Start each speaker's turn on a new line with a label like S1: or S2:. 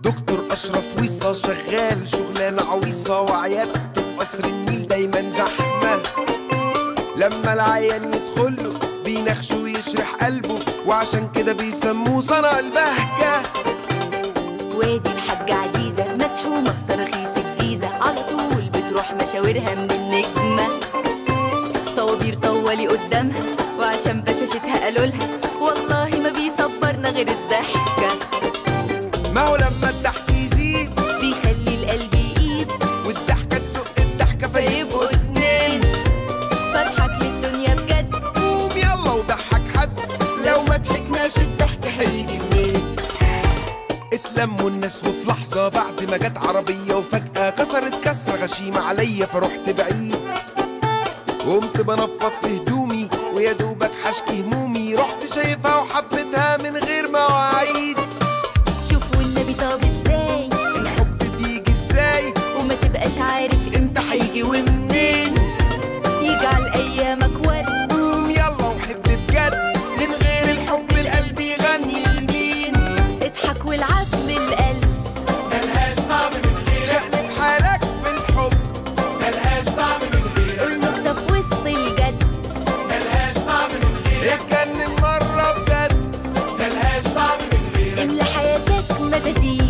S1: دكتور أشرف ويصة شغال شغلانة عويصة وعيادته في قصر النيل دايما زحمة. لما العيان يدخله بينخشه ويشرح قلبه وعشان كده بيسموه صنع البهجة.
S2: وادي الحاجة عزيزة مسحومة في تراخيص الجيزة. على طول بتروح مشاورها من النجمة. طوابير طوالي قدامها وعشان بشاشتها قالوا لها والله ما بيصبرنا
S1: ضحكناش الضحك هيجي منين؟ اتلموا الناس وفي لحظة بعد ما جت عربية وفجأة كسرت كسرة غشيمة عليا فرحت بعيد. قمت بنفض في هدومي ويا دوبك حشكي همومي. رحت شايفها وحبيت me decís